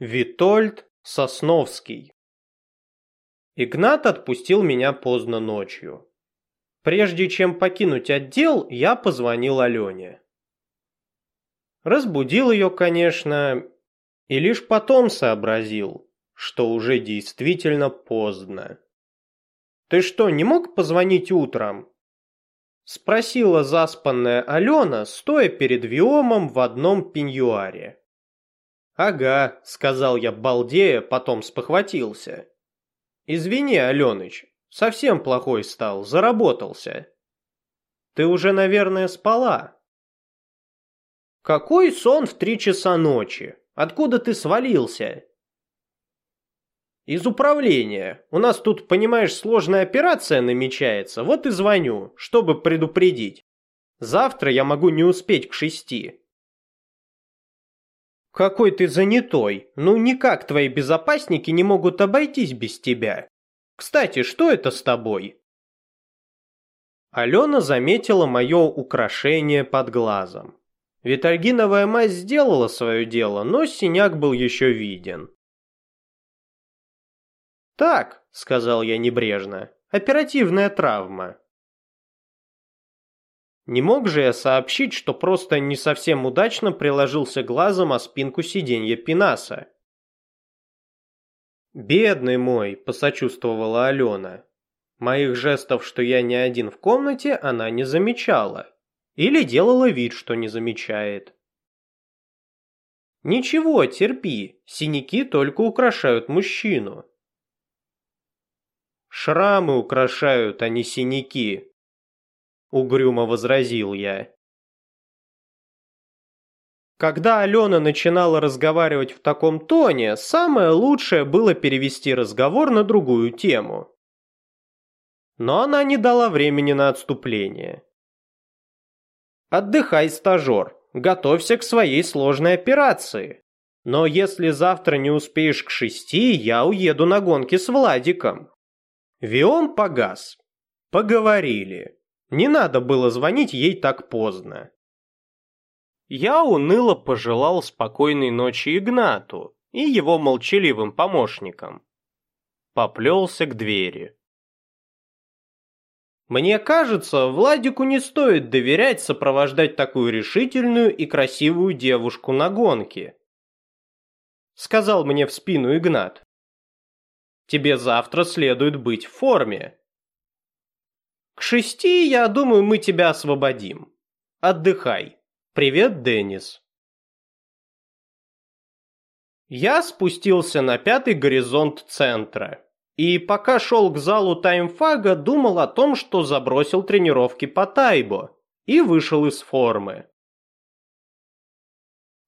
Витольд Сосновский Игнат отпустил меня поздно ночью. Прежде чем покинуть отдел, я позвонил Алене. Разбудил ее, конечно, и лишь потом сообразил, что уже действительно поздно. «Ты что, не мог позвонить утром?» Спросила заспанная Алена, стоя перед Виомом в одном пеньюаре. «Ага», — сказал я балдея, потом спохватился. «Извини, Аленыч, совсем плохой стал, заработался». «Ты уже, наверное, спала?» «Какой сон в три часа ночи? Откуда ты свалился?» «Из управления. У нас тут, понимаешь, сложная операция намечается, вот и звоню, чтобы предупредить. Завтра я могу не успеть к шести». «Какой ты занятой! Ну никак твои безопасники не могут обойтись без тебя! Кстати, что это с тобой?» Алена заметила мое украшение под глазом. Витальгиновая мазь сделала свое дело, но синяк был еще виден. «Так», — сказал я небрежно, — «оперативная травма. Не мог же я сообщить, что просто не совсем удачно приложился глазом о спинку сиденья Пинаса. «Бедный мой», — посочувствовала Алена. Моих жестов, что я не один в комнате, она не замечала. Или делала вид, что не замечает. «Ничего, терпи, синяки только украшают мужчину». «Шрамы украшают, а не синяки», угрюмо возразил я. Когда Алена начинала разговаривать в таком тоне, самое лучшее было перевести разговор на другую тему. Но она не дала времени на отступление. «Отдыхай, стажер, готовься к своей сложной операции. Но если завтра не успеешь к шести, я уеду на гонки с Владиком». Виом погас. Поговорили. Не надо было звонить ей так поздно. Я уныло пожелал спокойной ночи Игнату и его молчаливым помощникам. Поплелся к двери. Мне кажется, Владику не стоит доверять сопровождать такую решительную и красивую девушку на гонке. Сказал мне в спину Игнат. Тебе завтра следует быть в форме. К шести, я думаю, мы тебя освободим. Отдыхай. Привет, Деннис. Я спустился на пятый горизонт центра. И пока шел к залу таймфага, думал о том, что забросил тренировки по тайбо и вышел из формы.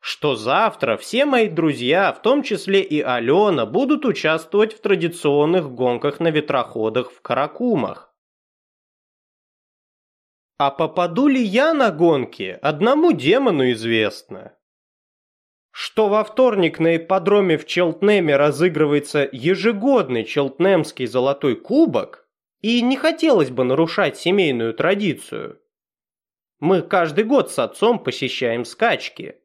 Что завтра все мои друзья, в том числе и Алена, будут участвовать в традиционных гонках на ветроходах в Каракумах. А попаду ли я на гонки, одному демону известно. Что во вторник на ипподроме в Челтнеме разыгрывается ежегодный Челтнемский золотой кубок, и не хотелось бы нарушать семейную традицию. Мы каждый год с отцом посещаем скачки.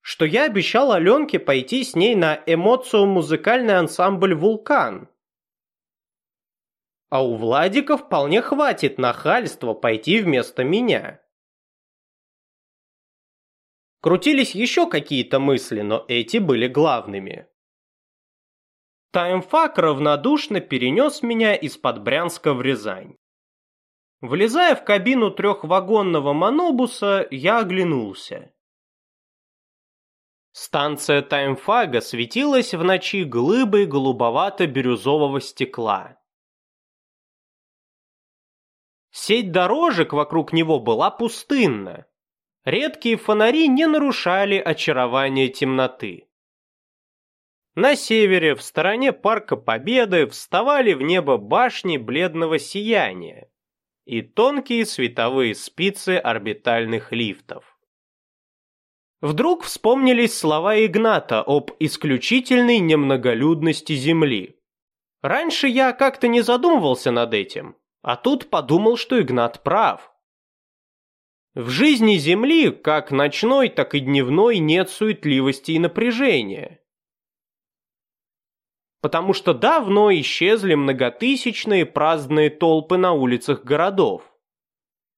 Что я обещал Аленке пойти с ней на эмоцию музыкальный ансамбль «Вулкан», а у Владика вполне хватит нахальства пойти вместо меня. Крутились еще какие-то мысли, но эти были главными. Таймфак равнодушно перенес меня из-под Брянска в Рязань. Влезая в кабину трехвагонного монобуса, я оглянулся. Станция Таймфага светилась в ночи глыбой голубовато-бирюзового стекла. Сеть дорожек вокруг него была пустынна. Редкие фонари не нарушали очарование темноты. На севере, в стороне Парка Победы, вставали в небо башни бледного сияния и тонкие световые спицы орбитальных лифтов. Вдруг вспомнились слова Игната об исключительной немноголюдности Земли. Раньше я как-то не задумывался над этим, а тут подумал, что Игнат прав. В жизни Земли, как ночной, так и дневной, нет суетливости и напряжения. Потому что давно исчезли многотысячные праздные толпы на улицах городов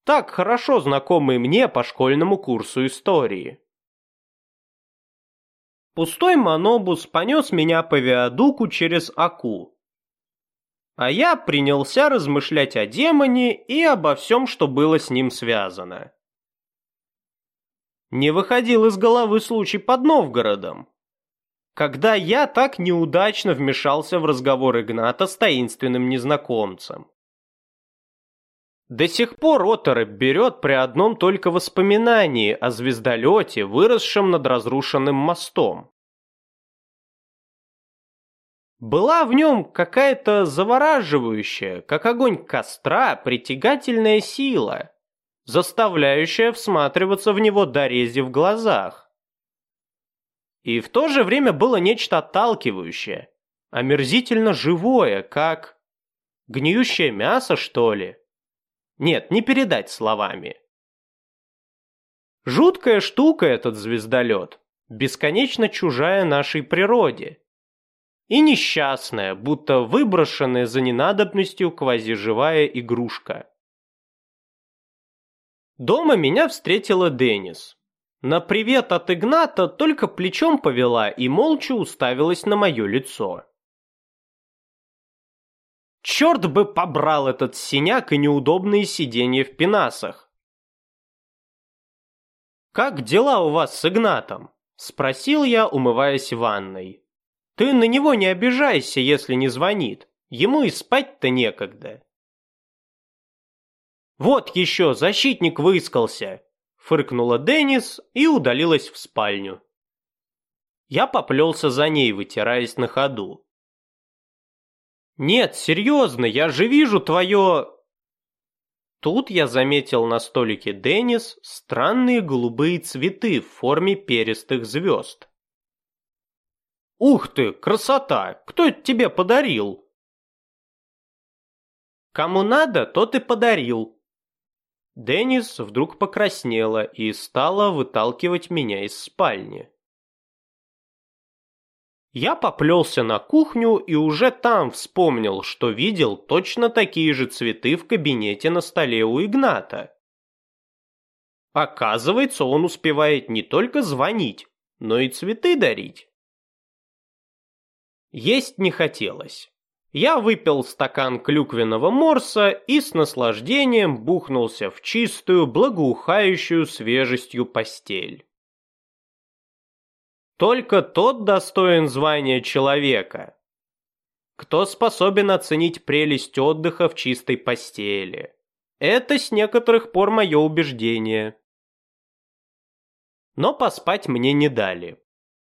так хорошо знакомый мне по школьному курсу истории. Пустой монобус понес меня по виадуку через Аку. А я принялся размышлять о демоне и обо всем, что было с ним связано. Не выходил из головы случай под Новгородом, когда я так неудачно вмешался в разговор Игната с таинственным незнакомцем. До сих пор оторопь берет при одном только воспоминании о звездолете, выросшем над разрушенным мостом. Была в нем какая-то завораживающая, как огонь костра, притягательная сила, заставляющая всматриваться в него до рези в глазах. И в то же время было нечто отталкивающее, омерзительно живое, как гниющее мясо, что ли. Нет, не передать словами. Жуткая штука этот звездолет, бесконечно чужая нашей природе. И несчастная, будто выброшенная за ненадобностью квазиживая игрушка. Дома меня встретила Деннис. На привет от Игната только плечом повела и молча уставилась на мое лицо. Черт бы побрал этот синяк и неудобные сиденья в пенасах. «Как дела у вас с Игнатом?» – спросил я, умываясь в ванной. «Ты на него не обижайся, если не звонит. Ему и спать-то некогда». «Вот еще защитник выискался!» – фыркнула Деннис и удалилась в спальню. Я поплелся за ней, вытираясь на ходу. Нет, серьезно, я же вижу твое... Тут я заметил на столике Деннис странные голубые цветы в форме перистых звезд. «Ух ты, красота! Кто это тебе подарил?» «Кому надо, тот и подарил». Деннис вдруг покраснела и стала выталкивать меня из спальни. Я поплелся на кухню и уже там вспомнил, что видел точно такие же цветы в кабинете на столе у Игната. Оказывается, он успевает не только звонить, но и цветы дарить. Есть не хотелось. Я выпил стакан клюквенного морса и с наслаждением бухнулся в чистую, благоухающую свежестью постель. Только тот достоин звания человека, кто способен оценить прелесть отдыха в чистой постели. Это с некоторых пор мое убеждение. Но поспать мне не дали.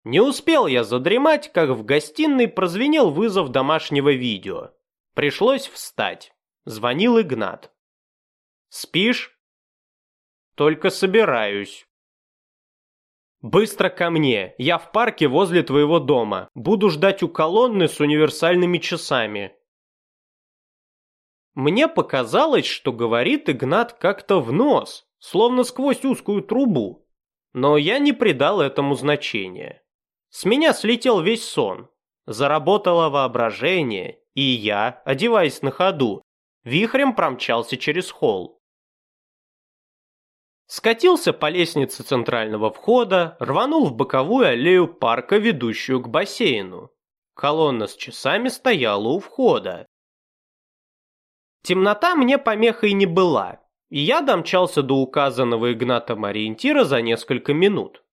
Не успел я задремать, как в гостиной прозвенел вызов домашнего видео. Пришлось встать. Звонил Игнат. «Спишь?» «Только собираюсь». «Быстро ко мне! Я в парке возле твоего дома. Буду ждать у колонны с универсальными часами». Мне показалось, что говорит Игнат как-то в нос, словно сквозь узкую трубу. Но я не придал этому значения. С меня слетел весь сон. Заработало воображение, и я, одеваясь на ходу, вихрем промчался через холл. Скатился по лестнице центрального входа, рванул в боковую аллею парка, ведущую к бассейну. Колонна с часами стояла у входа. Темнота мне помехой не была, и я домчался до указанного Игнатом ориентира за несколько минут.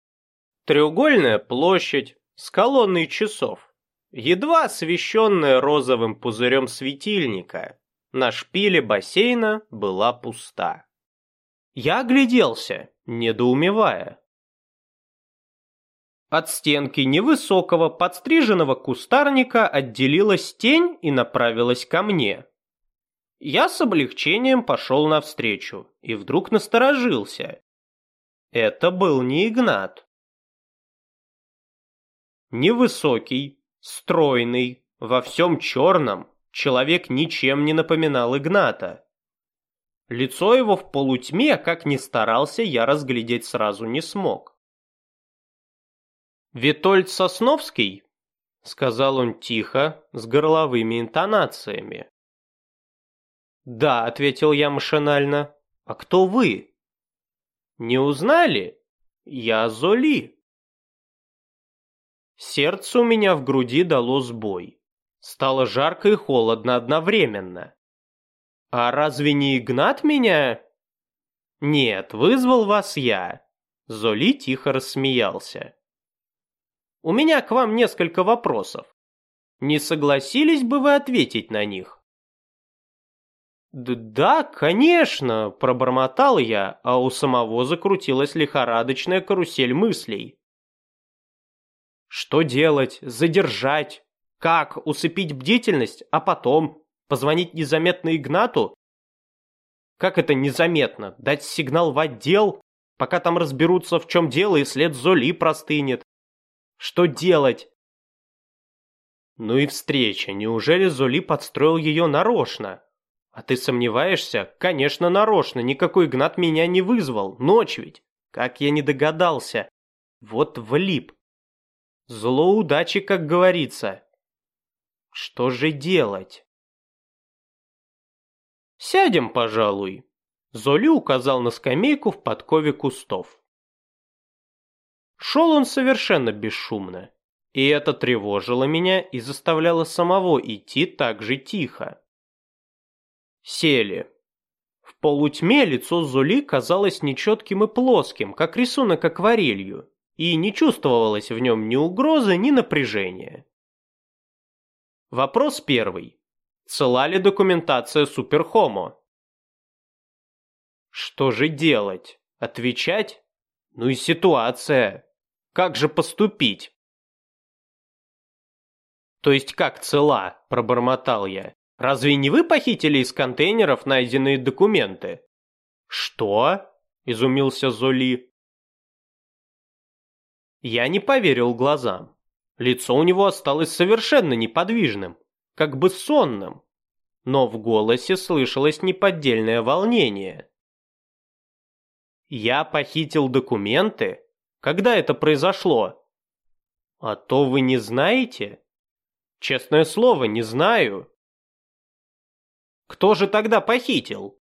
Треугольная площадь с колонной часов, едва освещенная розовым пузырем светильника, на шпиле бассейна была пуста. Я огляделся, недоумевая. От стенки невысокого подстриженного кустарника отделилась тень и направилась ко мне. Я с облегчением пошел навстречу и вдруг насторожился. Это был не Игнат. Невысокий, стройный, во всем черном, человек ничем не напоминал Игната. Лицо его в полутьме, как ни старался, я разглядеть сразу не смог. «Витольд Сосновский?» — сказал он тихо, с горловыми интонациями. «Да», — ответил я машинально. «А кто вы?» «Не узнали? Я Золи». Сердце у меня в груди дало сбой. Стало жарко и холодно одновременно. «А разве не Игнат меня?» «Нет, вызвал вас я». Золи тихо рассмеялся. «У меня к вам несколько вопросов. Не согласились бы вы ответить на них?» «Да, конечно», – пробормотал я, а у самого закрутилась лихорадочная карусель мыслей. Что делать? Задержать? Как усыпить бдительность, а потом позвонить незаметно Игнату? Как это незаметно? Дать сигнал в отдел, пока там разберутся, в чем дело, и след Золи простынет. Что делать? Ну и встреча. Неужели Золи подстроил ее нарочно? А ты сомневаешься? Конечно, нарочно. Никакой Игнат меня не вызвал. Ночь ведь. Как я не догадался. Вот влип. Зло удачи, как говорится. Что же делать? Сядем, пожалуй. Золи указал на скамейку в подкове кустов. Шел он совершенно бесшумно, и это тревожило меня и заставляло самого идти так же тихо. Сели. В полутьме лицо Золи казалось нечетким и плоским, как рисунок акварелью и не чувствовалось в нем ни угрозы, ни напряжения. Вопрос первый. Цела ли документация Суперхомо? Что же делать? Отвечать? Ну и ситуация. Как же поступить? То есть как цела, пробормотал я. Разве не вы похитили из контейнеров найденные документы? Что? Изумился Золи. Я не поверил глазам. Лицо у него осталось совершенно неподвижным, как бы сонным, но в голосе слышалось неподдельное волнение. «Я похитил документы? Когда это произошло?» «А то вы не знаете?» «Честное слово, не знаю». «Кто же тогда похитил?»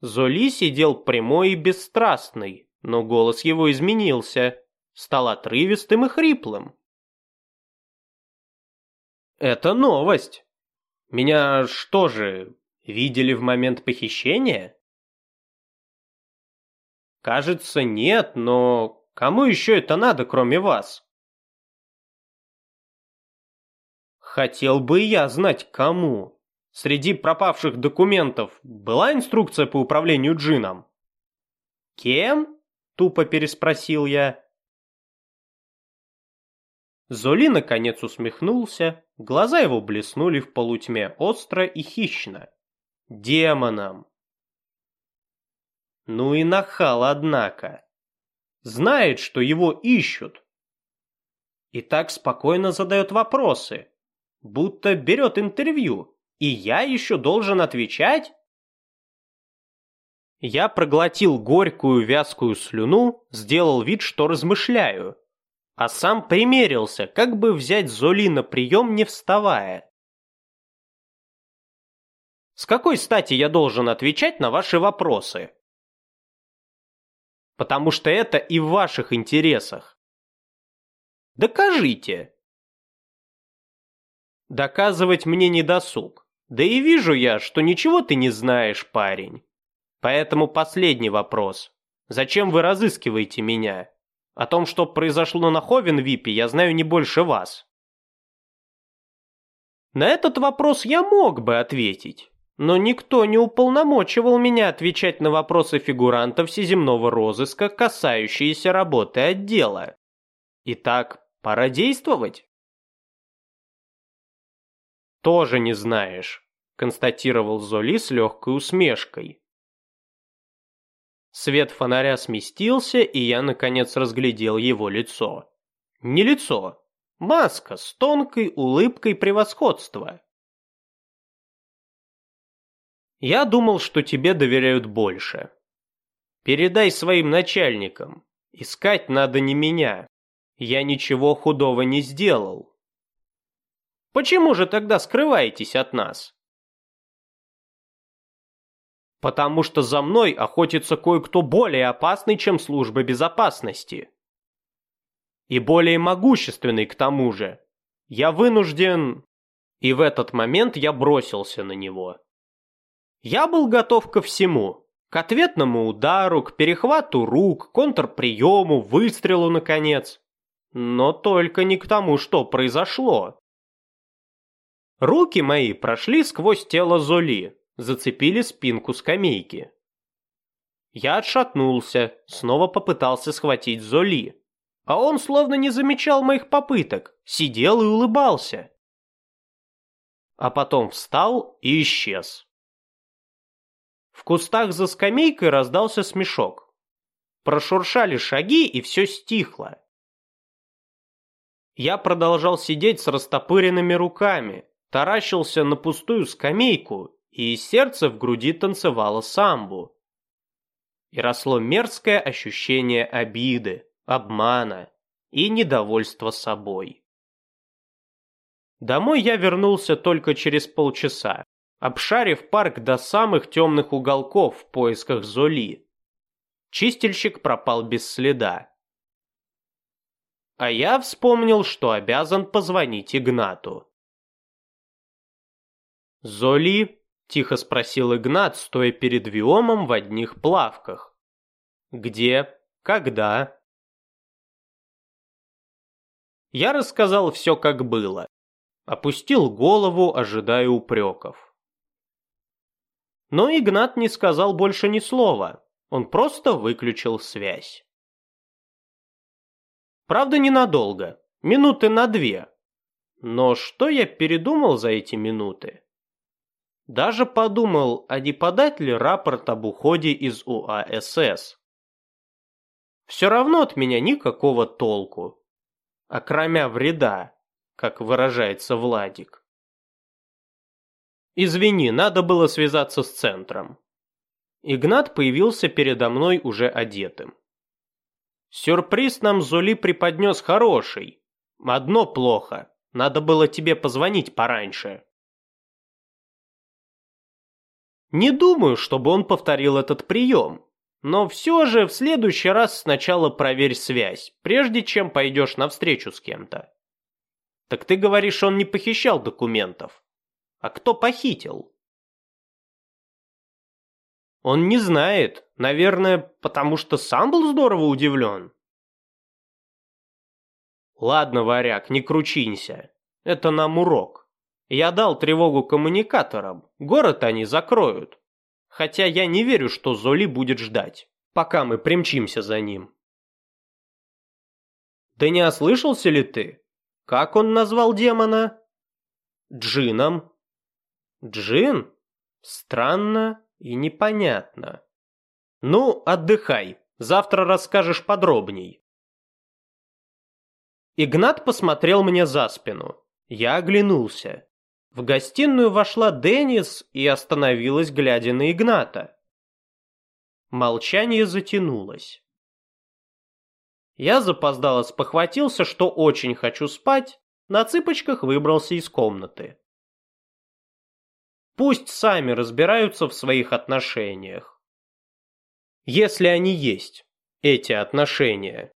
Золи сидел прямой и бесстрастный, но голос его изменился, стал отрывистым и хриплым. «Это новость. Меня что же, видели в момент похищения?» «Кажется, нет, но кому еще это надо, кроме вас?» «Хотел бы я знать, кому. Среди пропавших документов была инструкция по управлению джином?» «Кем?» Тупо переспросил я. Золи наконец усмехнулся, глаза его блеснули в полутьме остро и хищно. Демоном! Ну и нахал, однако. Знает, что его ищут. И так спокойно задает вопросы, будто берет интервью, и я еще должен отвечать? Я проглотил горькую вязкую слюну, сделал вид, что размышляю, а сам примерился, как бы взять Золи на прием, не вставая. С какой стати я должен отвечать на ваши вопросы? Потому что это и в ваших интересах. Докажите. Доказывать мне не досуг. Да и вижу я, что ничего ты не знаешь, парень. Поэтому последний вопрос. Зачем вы разыскиваете меня? О том, что произошло на Ховенвипе, я знаю не больше вас. На этот вопрос я мог бы ответить, но никто не уполномочивал меня отвечать на вопросы фигурантов всеземного розыска, касающиеся работы отдела. Итак, пора действовать. Тоже не знаешь, констатировал Золи с легкой усмешкой. Свет фонаря сместился, и я наконец разглядел его лицо. Не лицо, маска с тонкой улыбкой превосходства. Я думал, что тебе доверяют больше. Передай своим начальникам. Искать надо не меня. Я ничего худого не сделал. Почему же тогда скрываетесь от нас? Потому что за мной охотится кое-кто более опасный, чем служба безопасности. И более могущественный к тому же. Я вынужден... И в этот момент я бросился на него. Я был готов ко всему. К ответному удару, к перехвату рук, контрприему, выстрелу, наконец. Но только не к тому, что произошло. Руки мои прошли сквозь тело Золи, зацепили спинку скамейки. Я отшатнулся, снова попытался схватить Золи. А он словно не замечал моих попыток, сидел и улыбался. А потом встал и исчез. В кустах за скамейкой раздался смешок. Прошуршали шаги, и все стихло. Я продолжал сидеть с растопыренными руками, таращился на пустую скамейку, и сердце в груди танцевало самбу. И росло мерзкое ощущение обиды, обмана и недовольства собой. Домой я вернулся только через полчаса, обшарив парк до самых темных уголков в поисках Золи. Чистильщик пропал без следа. А я вспомнил, что обязан позвонить Игнату. «Золи?» — тихо спросил Игнат, стоя перед Виомом в одних плавках. «Где? Когда?» Я рассказал все, как было. Опустил голову, ожидая упреков. Но Игнат не сказал больше ни слова. Он просто выключил связь. Правда, ненадолго. Минуты на две. Но что я передумал за эти минуты? Даже подумал, а не подать ли рапорт об уходе из УАСС. Все равно от меня никакого толку. Кроме вреда, как выражается Владик. Извини, надо было связаться с центром. Игнат появился передо мной уже одетым. Сюрприз нам Зули преподнес хороший. Одно плохо. Надо было тебе позвонить пораньше. Не думаю, чтобы он повторил этот прием. Но все же в следующий раз сначала проверь связь, прежде чем пойдешь навстречу с кем-то. Так ты говоришь, он не похищал документов. А кто похитил? Он не знает, наверное, потому что сам был здорово удивлен. Ладно, варяг, не кручинься. Это нам урок. Я дал тревогу коммуникаторам, город они закроют. Хотя я не верю, что Золи будет ждать, пока мы примчимся за ним. Да не ослышался ли ты? Как он назвал демона? Джином. Джин? Странно и непонятно. Ну, отдыхай, завтра расскажешь подробней. Игнат посмотрел мне за спину. Я оглянулся. В гостиную вошла Деннис и остановилась, глядя на Игната. Молчание затянулось. Я запоздало спохватился, что очень хочу спать, на цыпочках выбрался из комнаты. Пусть сами разбираются в своих отношениях. Если они есть, эти отношения.